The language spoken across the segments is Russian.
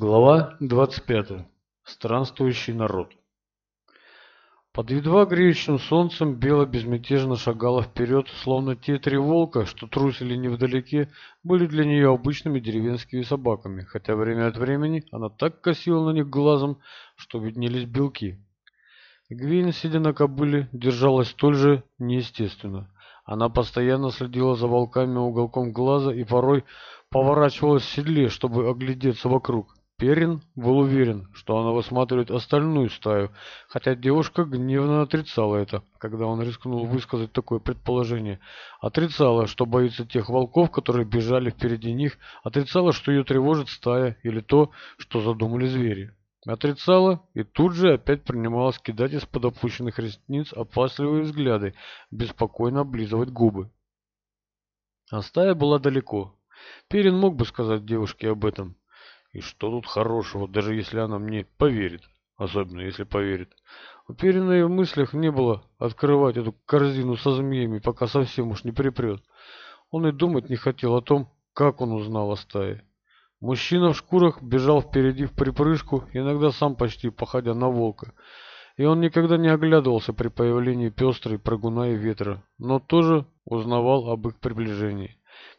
Глава 25. Странствующий народ. Под едва греющим солнцем бело безмятежно шагала вперед, словно те три волка, что трусили невдалеке, были для нее обычными деревенскими собаками, хотя время от времени она так косила на них глазом, что виднелись белки. Гвин, сидя на кобыле, держалась столь же неестественно. Она постоянно следила за волками уголком глаза и порой поворачивалась в седле, чтобы оглядеться вокруг. Перин был уверен, что она высматривает остальную стаю, хотя девушка гневно отрицала это, когда он рискнул высказать такое предположение. Отрицала, что боится тех волков, которые бежали впереди них, отрицала, что ее тревожит стая или то, что задумали звери. Отрицала и тут же опять принималась кидать из-под опущенных ресниц опасливые взгляды, беспокойно облизывать губы. А стая была далеко. Перин мог бы сказать девушке об этом, и что тут хорошего, даже если она мне поверит, особенно если поверит. Уверенно ее в мыслях не было открывать эту корзину со змеями, пока совсем уж не припрет. Он и думать не хотел о том, как он узнал о стае. Мужчина в шкурах бежал впереди в припрыжку, иногда сам почти походя на волка. И он никогда не оглядывался при появлении пестрой прогуна и ветра, но тоже узнавал об их приближении.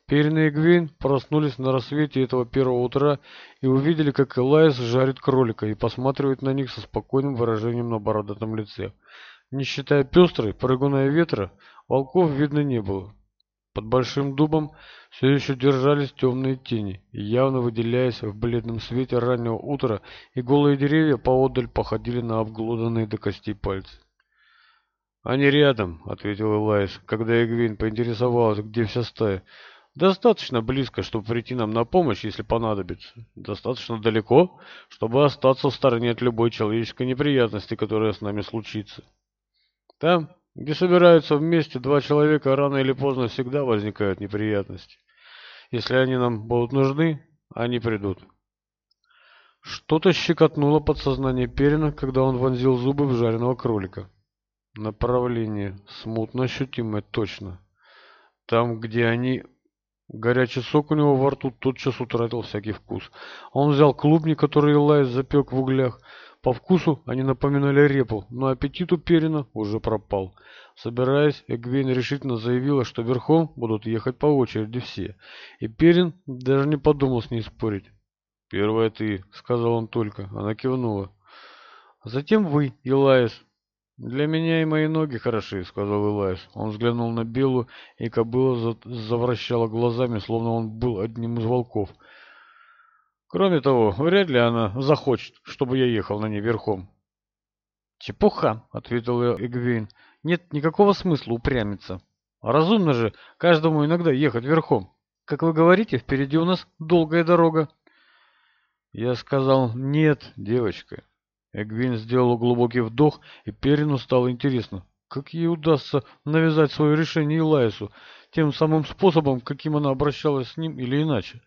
Перина и Гвин проснулись на рассвете этого первого утра и увидели, как Элайс жарит кролика и посматривает на них со спокойным выражением на бородатом лице. Не считая пестрой, прыгуна и ветра, волков видно не было. Под большим дубом все еще держались темные тени, явно выделяясь в бледном свете раннего утра, и голые деревья поодаль походили на обглоданные до костей пальцы. «Они рядом», — ответил Элайс, когда Эгвин поинтересовалась, где вся стая. «Достаточно близко, чтобы прийти нам на помощь, если понадобится. Достаточно далеко, чтобы остаться в стороне от любой человеческой неприятности, которая с нами случится. Там, где собираются вместе два человека, рано или поздно всегда возникают неприятности. Если они нам будут нужны, они придут». Что-то щекотнуло подсознание Перина, когда он вонзил зубы в жареного кролика направление смутно ощутимое точно. Там, где они... Горячий сок у него во рту тотчас утратил всякий вкус. Он взял клубни, которые Илайас запек в углях. По вкусу они напоминали репу, но аппетит у Перина уже пропал. Собираясь, Эгвейн решительно заявила, что верхом будут ехать по очереди все. И Перин даже не подумал с ней спорить. «Первая ты», — сказал он только. Она кивнула. «Затем вы, Илаис», «Для меня и мои ноги хороши», — сказал Элайс. Он взглянул на Беллу и кобыла завращала глазами, словно он был одним из волков. «Кроме того, вряд ли она захочет, чтобы я ехал на ней верхом». «Чепуха», — ответил Эгвейн. «Нет никакого смысла упрямиться. Разумно же каждому иногда ехать верхом. Как вы говорите, впереди у нас долгая дорога». Я сказал «нет, девочка». Эгвин сделал глубокий вдох, и Перину стало интересно, как ей удастся навязать свое решение Илайсу, тем самым способом, каким она обращалась с ним или иначе.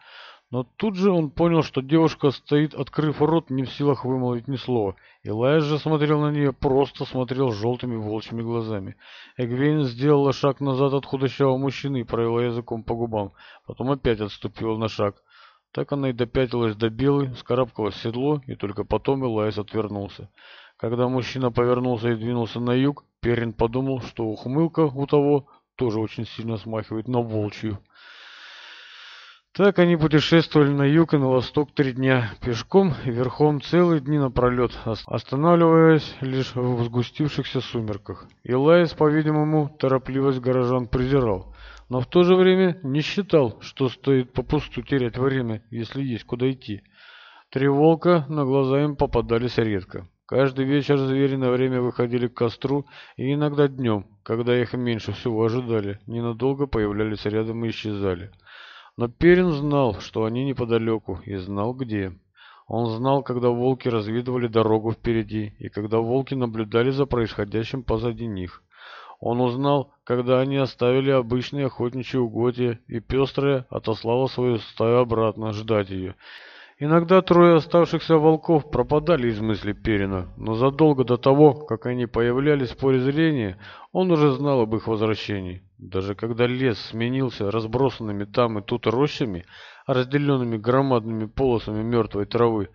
Но тут же он понял, что девушка стоит, открыв рот, не в силах вымолвить ни слова. Илайс же смотрел на нее, просто смотрел желтыми волчьими глазами. Эгвейн сделала шаг назад от худощавого мужчины и провела языком по губам. Потом опять отступила на шаг. Так она и допятилась до белой, скарабкалась в седло и только потом Элайс отвернулся. Когда мужчина повернулся и двинулся на юг, Перин подумал, что ухмылка у того тоже очень сильно смахивает на волчью. Так они путешествовали на юг и на восток три дня, пешком и верхом целые дни напролет, останавливаясь лишь в сгустившихся сумерках. Илайс, по-видимому, торопливость горожан презирал но в то же время не считал, что стоит попусту терять время, если есть куда идти. Три волка на глаза им попадались редко. Каждый вечер звери на время выходили к костру, и иногда днем, когда их меньше всего ожидали, ненадолго появлялись рядом и исчезали. Но Перин знал, что они неподалеку, и знал где. Он знал, когда волки разведывали дорогу впереди, и когда волки наблюдали за происходящим позади них. Он узнал, когда они оставили обычные охотничьи угодья, и пестрая отослала свою стаю обратно ждать ее. Иногда трое оставшихся волков пропадали из мысли Перина, но задолго до того, как они появлялись в поле зрения, он уже знал об их возвращении. Даже когда лес сменился разбросанными там и тут рощами, разделенными громадными полосами мертвой травы,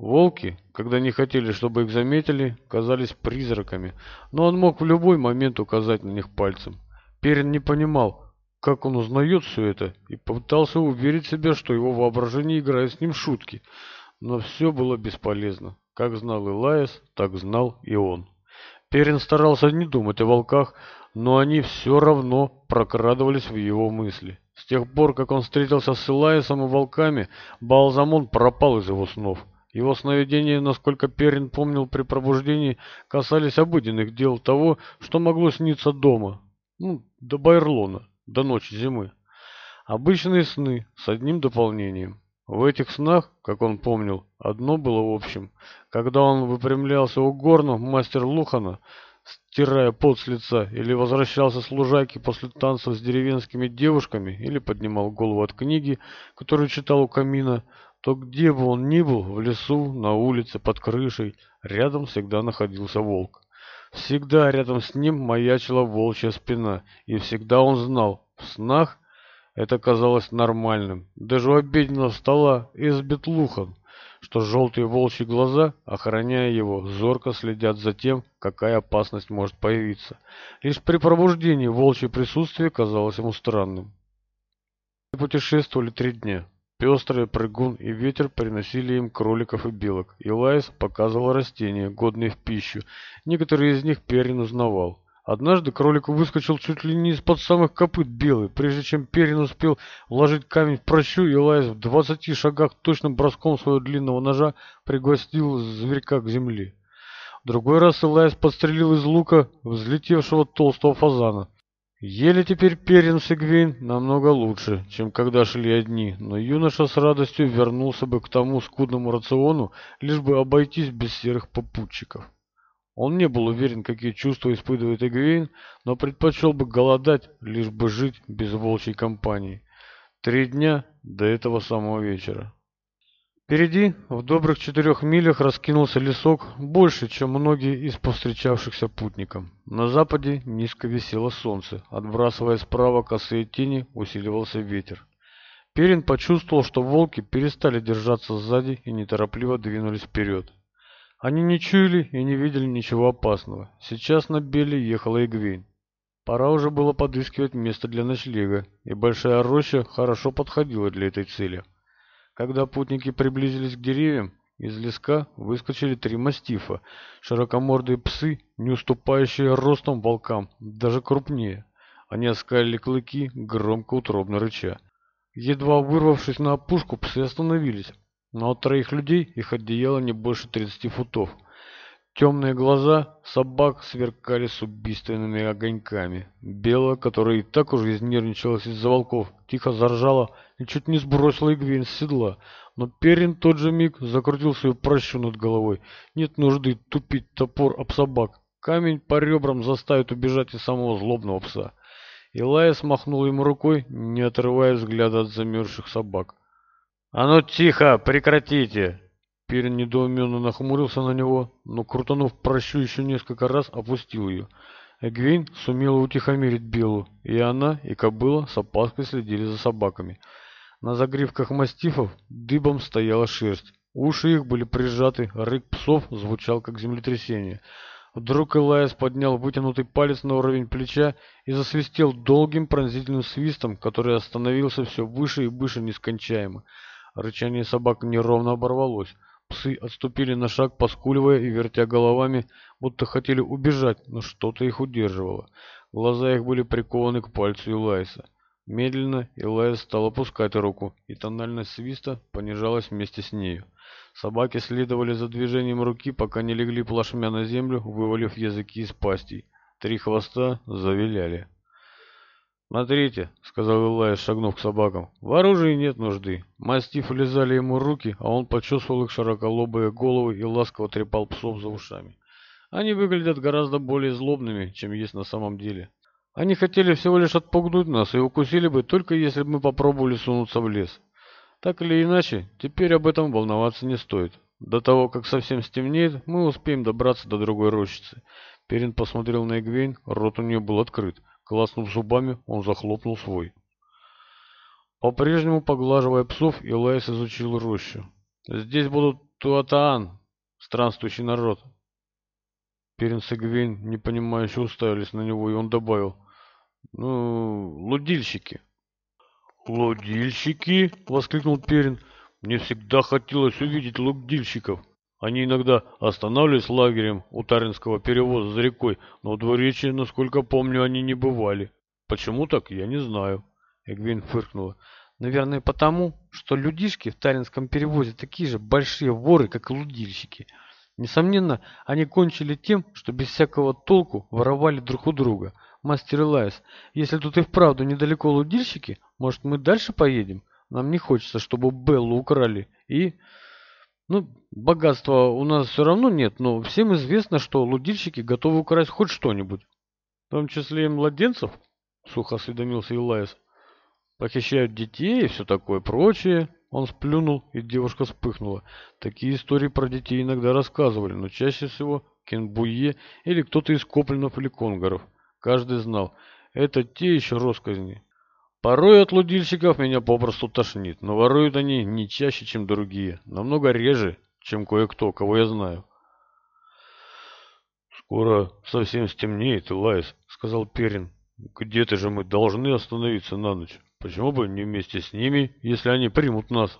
Волки, когда не хотели, чтобы их заметили, казались призраками, но он мог в любой момент указать на них пальцем. Перин не понимал, как он узнает все это, и пытался уверить себя, что его воображение играет с ним шутки. Но все было бесполезно. Как знал Элайас, так знал и он. Перин старался не думать о волках, но они все равно прокрадывались в его мысли. С тех пор, как он встретился с Элайасом и волками, Балзамон пропал из его снов. Его сновидения, насколько Перин помнил при пробуждении, касались обыденных дел того, что могло сниться дома, ну, до Байрлона, до ночи зимы. Обычные сны с одним дополнением. В этих снах, как он помнил, одно было общим. Когда он выпрямлялся у горна, мастер Лухана, стирая пот с лица, или возвращался с лужайки после танцев с деревенскими девушками, или поднимал голову от книги, которую читал у камина, то где бы он ни был, в лесу, на улице, под крышей, рядом всегда находился волк. Всегда рядом с ним маячила волчья спина, и всегда он знал, в снах это казалось нормальным, даже у обеденного стола из бетлухан, что желтые волчьи глаза, охраняя его, зорко следят за тем, какая опасность может появиться. Лишь при пробуждении волчье присутствие казалось ему странным. Путешествовали три дня. Пестрый прыгун и ветер приносили им кроликов и белок, Илайс показывал растения, годные в пищу. Некоторые из них Перин узнавал. Однажды кролик выскочил чуть ли не из-под самых копыт белый. Прежде чем Перин успел вложить камень в прощу, Илайс в двадцати шагах точным броском своего длинного ножа пригвоздил зверька к земле. В другой раз Илайс подстрелил из лука взлетевшего толстого фазана. Ели теперь перенс и Гвин намного лучше, чем когда шли одни, но юноша с радостью вернулся бы к тому скудному рациону, лишь бы обойтись без серых попутчиков. Он не был уверен, какие чувства испытывает Игвейн, но предпочел бы голодать, лишь бы жить без волчьей компании. Три дня до этого самого вечера. Впереди, в добрых четырех милях, раскинулся лесок, больше, чем многие из повстречавшихся путников. На западе низко висело солнце, отбрасывая справа косые тени, усиливался ветер. Перин почувствовал, что волки перестали держаться сзади и неторопливо двинулись вперед. Они не чуяли и не видели ничего опасного. Сейчас на Белле ехала Игвейн. Пора уже было подыскивать место для ночлега, и большая роща хорошо подходила для этой цели. Когда путники приблизились к деревьям, из леска выскочили три мастифа, широкомордые псы, не уступающие ростом волкам, даже крупнее. Они оскалили клыки, громко утробно рыча. Едва вырвавшись на опушку, псы остановились, но от троих людей их отделяло не больше 30 футов – Темные глаза собак сверкали с убийственными огоньками. Белая, которая и так уже изнервничалась из-за волков, тихо заржала и чуть не сбросила Игвин с седла. Но Перин тот же миг закрутил свою прощу над головой. Нет нужды тупить топор об собак. Камень по ребрам заставит убежать и самого злобного пса. Илая смахнул ему рукой, не отрывая взгляда от замерзших собак. «А ну тихо, прекратите!» Перин недоуменно нахмурился на него, но, крутанув прощу еще несколько раз, опустил ее. Эгвейн сумела утихомирить Белу, и она, и кобыла с опаской следили за собаками. На загривках мастифов дыбом стояла шерсть. Уши их были прижаты, рык псов звучал как землетрясение. Вдруг Элайс поднял вытянутый палец на уровень плеча и засвистел долгим пронзительным свистом, который остановился все выше и выше нескончаемо. Рычание собак неровно оборвалось. Псы отступили на шаг, поскуливая и вертя головами, будто хотели убежать, но что-то их удерживало. Глаза их были прикованы к пальцу Илайса. Медленно Илайс стал опускать руку, и тональность свиста понижалась вместе с нею. Собаки следовали за движением руки, пока не легли плашмя на землю, вывалив языки из пастей. Три хвоста завиляли. Смотрите, — сказал Илая, шагнув к собакам, — В оружии нет нужды. Мастифы лизали ему руки, а он почесывал их широколобые головы и ласково трепал псов за ушами. Они выглядят гораздо более злобными, чем есть на самом деле. Они хотели всего лишь отпугнуть нас и укусили бы, только если бы мы попробовали сунуться в лес. Так или иначе, теперь об этом волноваться не стоит. До того, как совсем стемнеет, мы успеем добраться до другой рощицы. Перин посмотрел на Эгвейн, рот у нее был открыт. Класнув зубами, он захлопнул свой. По-прежнему, поглаживая псов, Илайс изучил рощу. «Здесь будут туатаан, странствующий народ». Перенс и Гвейн, непонимающе, уставились на него, и он добавил. «Ну, лудильщики». «Лудильщики?» — воскликнул Перин. «Мне всегда хотелось увидеть лудильщиков». Они иногда останавливались лагерем у Таринского перевоза за рекой, но в Двуречье, насколько помню, они не бывали. Почему так, я не знаю. Эгвин фыркнула. Наверное, потому, что людишки в Таринском перевозе такие же большие воры, как и лудильщики. Несомненно, они кончили тем, что без всякого толку воровали друг у друга. Мастер Элайс, если тут и вправду недалеко лудильщики, может мы дальше поедем? Нам не хочется, чтобы Беллу украли и... Ну, богатства у нас все равно нет, но всем известно, что лудильщики готовы украсть хоть что-нибудь. В том числе и младенцев, сухо осведомился Илаис. Похищают детей и все такое прочее. Он сплюнул, и девушка вспыхнула. Такие истории про детей иногда рассказывали, но чаще всего Кенбуе или кто-то из Коплинов или Конгаров. Каждый знал, это те еще росказни. Порой от лудильщиков меня попросту тошнит, но воруют они не чаще, чем другие, намного реже, чем кое-кто, кого я знаю. «Скоро совсем стемнеет, Элайс», — сказал Перин. «Где-то же мы должны остановиться на ночь. Почему бы не вместе с ними, если они примут нас?»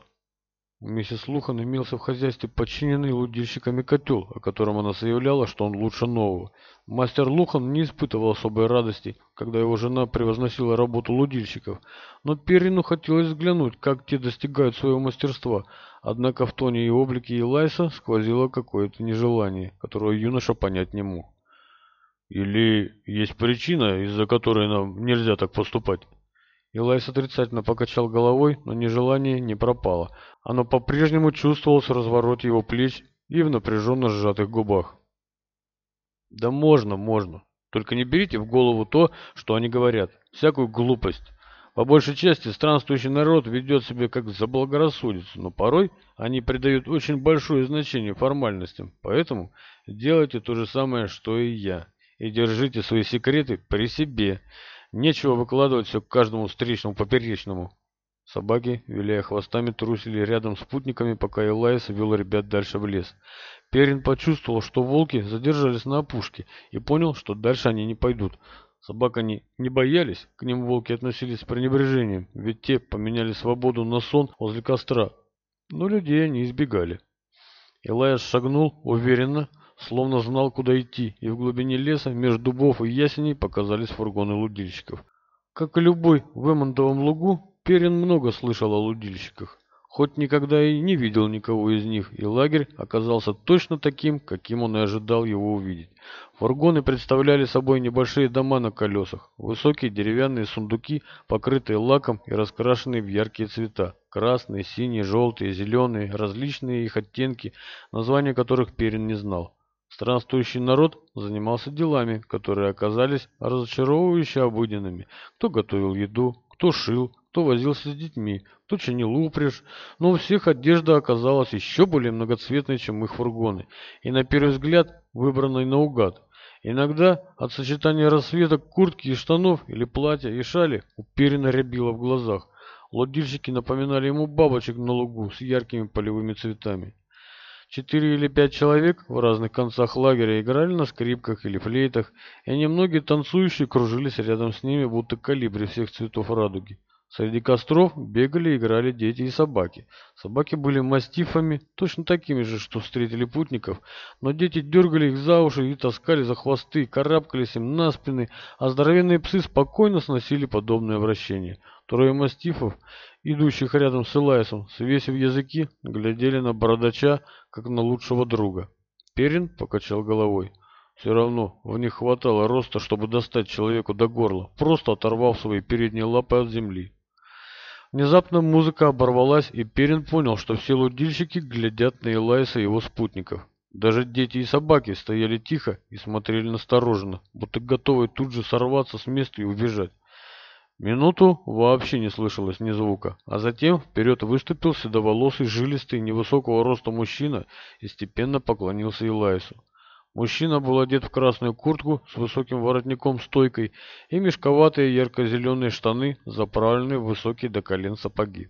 Миссис Лухан имелся в хозяйстве подчиненный лудильщиками котел, о котором она заявляла, что он лучше нового. Мастер Лухан не испытывал особой радости, когда его жена превозносила работу лудильщиков, но Перину хотелось взглянуть, как те достигают своего мастерства, однако в тоне и облике Элайса сквозило какое-то нежелание, которое юноша понять не мог. «Или есть причина, из-за которой нам нельзя так поступать?» Илайс отрицательно покачал головой, но нежелание не пропало. Оно по-прежнему чувствовалось в развороте его плеч и в напряженно сжатых губах. «Да можно, можно. Только не берите в голову то, что они говорят. Всякую глупость. По большей части странствующий народ ведет себя как заблагорассудится, но порой они придают очень большое значение формальностям. Поэтому делайте то же самое, что и я. И держите свои секреты при себе». Нечего выкладывать все к каждому встречному поперечному. Собаки, виляя хвостами, трусили рядом с путниками, пока Элайс вел ребят дальше в лес. Перин почувствовал, что волки задержались на опушке и понял, что дальше они не пойдут. Собак они не боялись, к ним волки относились с пренебрежением, ведь те поменяли свободу на сон возле костра. Но людей они избегали. Элайс шагнул уверенно, словно знал, куда идти, и в глубине леса между дубов и ясеней показались фургоны лудильщиков. Как и любой в Эммондовом лугу, Перин много слышал о лудильщиках, хоть никогда и не видел никого из них, и лагерь оказался точно таким, каким он и ожидал его увидеть. Фургоны представляли собой небольшие дома на колесах, высокие деревянные сундуки, покрытые лаком и раскрашенные в яркие цвета. Красные, синие, желтые, зеленые, различные их оттенки, названия которых Перин не знал. Странствующий народ занимался делами, которые оказались разочаровывающе обыденными. Кто готовил еду, кто шил, кто возился с детьми, кто чинил упряжь, но у всех одежда оказалась еще более многоцветной, чем их фургоны, и на первый взгляд выбранной наугад. Иногда от сочетания расцветок куртки и штанов или платья и шали уперенно рябило в глазах. Лодильщики напоминали ему бабочек на лугу с яркими полевыми цветами. Четыре или пять человек в разных концах лагеря играли на скрипках или флейтах, и немногие танцующие кружились рядом с ними, будто калибри всех цветов радуги. Среди костров бегали и играли дети и собаки. Собаки были мастифами, точно такими же, что встретили путников, но дети дергали их за уши и таскали за хвосты, карабкались им на спины, а здоровенные псы спокойно сносили подобное обращение. Трое мастифов, идущих рядом с Элайсом, свесив языки, глядели на бородача, как на лучшего друга. Перин покачал головой. Все равно в них хватало роста, чтобы достать человеку до горла, просто оторвав свои передние лапы от земли. Внезапно музыка оборвалась, и Перин понял, что все лудильщики глядят на Элайса и его спутников. Даже дети и собаки стояли тихо и смотрели настороженно, будто готовы тут же сорваться с места и убежать. Минуту вообще не слышалось ни звука, а затем вперед выступил седоволосый, жилистый, невысокого роста мужчина и степенно поклонился Элайсу. Мужчина был одет в красную куртку с высоким воротником-стойкой и мешковатые ярко-зеленые штаны, заправленные в высокие до колен сапоги.